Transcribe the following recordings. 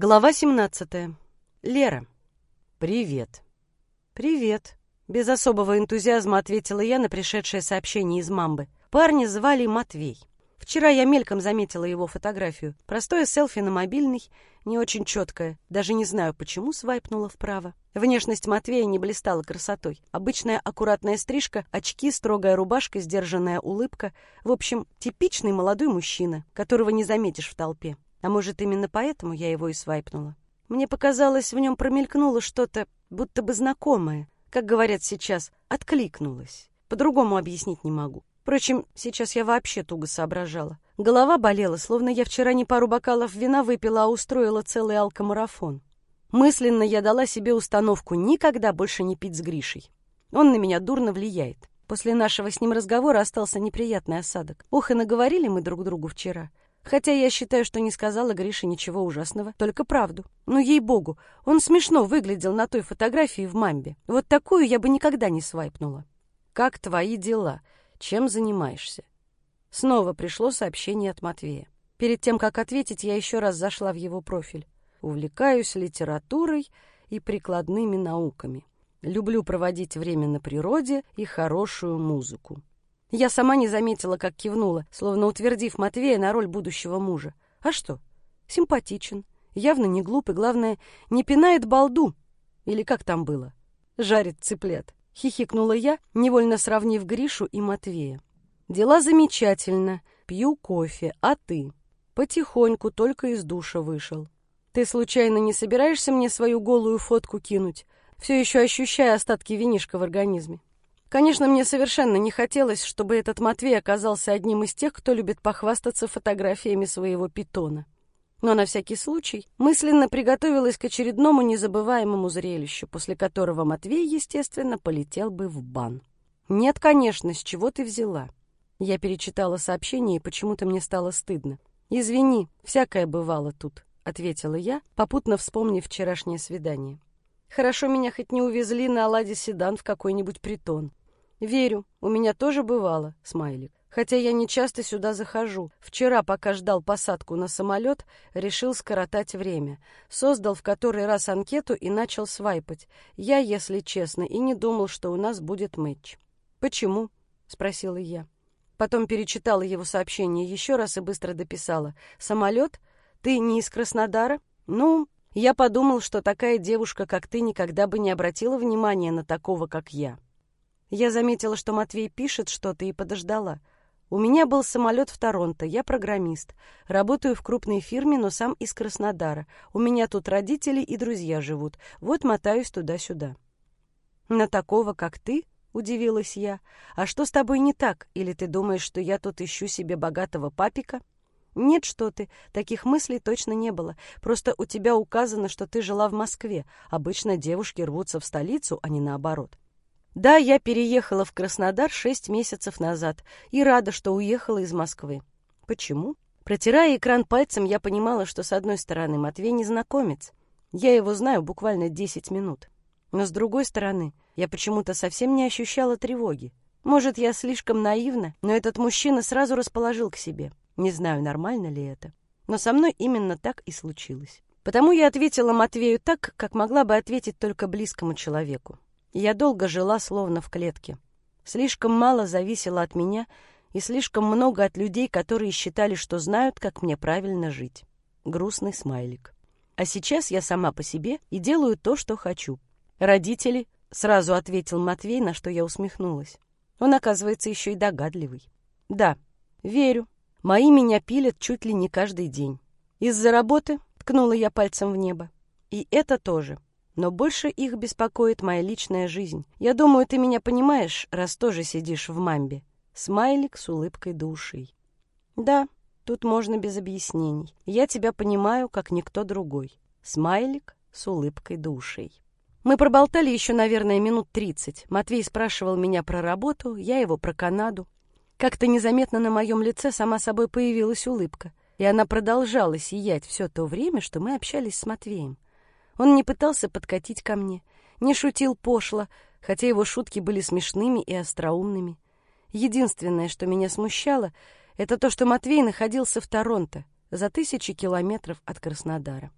Глава 17. Лера. «Привет». «Привет», — без особого энтузиазма ответила я на пришедшее сообщение из мамбы. Парня звали Матвей. Вчера я мельком заметила его фотографию. Простое селфи на мобильный, не очень четкое. Даже не знаю, почему свайпнула вправо. Внешность Матвея не блистала красотой. Обычная аккуратная стрижка, очки, строгая рубашка, сдержанная улыбка. В общем, типичный молодой мужчина, которого не заметишь в толпе. А может, именно поэтому я его и свайпнула. Мне показалось, в нем промелькнуло что-то, будто бы знакомое. Как говорят сейчас, откликнулось. По-другому объяснить не могу. Впрочем, сейчас я вообще туго соображала. Голова болела, словно я вчера не пару бокалов вина выпила, а устроила целый алкомарафон. Мысленно я дала себе установку никогда больше не пить с Гришей. Он на меня дурно влияет. После нашего с ним разговора остался неприятный осадок. Ох, и наговорили мы друг другу вчера. Хотя я считаю, что не сказала Грише ничего ужасного, только правду. Но, ей-богу, он смешно выглядел на той фотографии в мамбе. Вот такую я бы никогда не свайпнула. «Как твои дела? Чем занимаешься?» Снова пришло сообщение от Матвея. Перед тем, как ответить, я еще раз зашла в его профиль. «Увлекаюсь литературой и прикладными науками. Люблю проводить время на природе и хорошую музыку. Я сама не заметила, как кивнула, словно утвердив Матвея на роль будущего мужа. А что? Симпатичен, явно не глуп и, главное, не пинает балду. Или как там было? Жарит цыплят. Хихикнула я, невольно сравнив Гришу и Матвея. Дела замечательно. Пью кофе, а ты? Потихоньку только из душа вышел. Ты случайно не собираешься мне свою голую фотку кинуть, все еще ощущая остатки винишка в организме? Конечно, мне совершенно не хотелось, чтобы этот Матвей оказался одним из тех, кто любит похвастаться фотографиями своего питона. Но на всякий случай мысленно приготовилась к очередному незабываемому зрелищу, после которого Матвей, естественно, полетел бы в бан. «Нет, конечно, с чего ты взяла?» Я перечитала сообщение, и почему-то мне стало стыдно. «Извини, всякое бывало тут», — ответила я, попутно вспомнив вчерашнее свидание. «Хорошо меня хоть не увезли на «Ладе седан» в какой-нибудь притон. «Верю, у меня тоже бывало», — смайлик. «Хотя я не часто сюда захожу. Вчера, пока ждал посадку на самолет, решил скоротать время. Создал в который раз анкету и начал свайпать. Я, если честно, и не думал, что у нас будет матч». «Почему?» — спросила я. Потом перечитала его сообщение еще раз и быстро дописала. «Самолет? Ты не из Краснодара?» «Ну, я подумал, что такая девушка, как ты, никогда бы не обратила внимания на такого, как я». Я заметила, что Матвей пишет что-то и подождала. У меня был самолет в Торонто, я программист. Работаю в крупной фирме, но сам из Краснодара. У меня тут родители и друзья живут. Вот мотаюсь туда-сюда. На такого, как ты? Удивилась я. А что с тобой не так? Или ты думаешь, что я тут ищу себе богатого папика? Нет, что ты, таких мыслей точно не было. Просто у тебя указано, что ты жила в Москве. Обычно девушки рвутся в столицу, а не наоборот. Да, я переехала в Краснодар шесть месяцев назад и рада, что уехала из Москвы. Почему? Протирая экран пальцем, я понимала, что с одной стороны Матвей незнакомец. Я его знаю буквально десять минут. Но с другой стороны, я почему-то совсем не ощущала тревоги. Может, я слишком наивна, но этот мужчина сразу расположил к себе. Не знаю, нормально ли это. Но со мной именно так и случилось. Потому я ответила Матвею так, как могла бы ответить только близкому человеку. Я долго жила словно в клетке. Слишком мало зависело от меня и слишком много от людей, которые считали, что знают, как мне правильно жить. Грустный смайлик. А сейчас я сама по себе и делаю то, что хочу. Родители, сразу ответил Матвей, на что я усмехнулась. Он, оказывается, еще и догадливый. Да, верю. Мои меня пилят чуть ли не каждый день. Из-за работы ткнула я пальцем в небо. И это тоже. Но больше их беспокоит моя личная жизнь. Я думаю, ты меня понимаешь, раз тоже сидишь в мамбе. Смайлик с улыбкой души. Да, тут можно без объяснений. Я тебя понимаю, как никто другой. Смайлик с улыбкой души. Мы проболтали еще, наверное, минут тридцать. Матвей спрашивал меня про работу, я его про Канаду. Как-то незаметно на моем лице сама собой появилась улыбка, и она продолжала сиять все то время, что мы общались с Матвеем. Он не пытался подкатить ко мне, не шутил пошло, хотя его шутки были смешными и остроумными. Единственное, что меня смущало, это то, что Матвей находился в Торонто, за тысячи километров от Краснодара.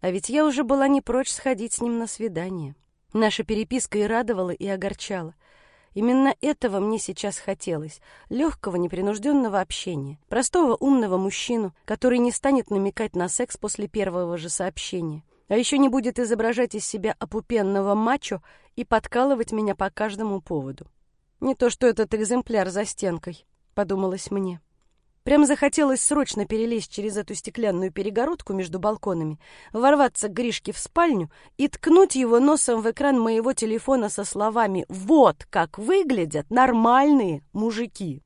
А ведь я уже была не прочь сходить с ним на свидание. Наша переписка и радовала, и огорчала. Именно этого мне сейчас хотелось. Легкого, непринужденного общения. Простого, умного мужчину, который не станет намекать на секс после первого же сообщения. А еще не будет изображать из себя опупенного мачо и подкалывать меня по каждому поводу. Не то что этот экземпляр за стенкой, подумалось мне. Прям захотелось срочно перелезть через эту стеклянную перегородку между балконами, ворваться к Гришке в спальню и ткнуть его носом в экран моего телефона со словами «Вот как выглядят нормальные мужики».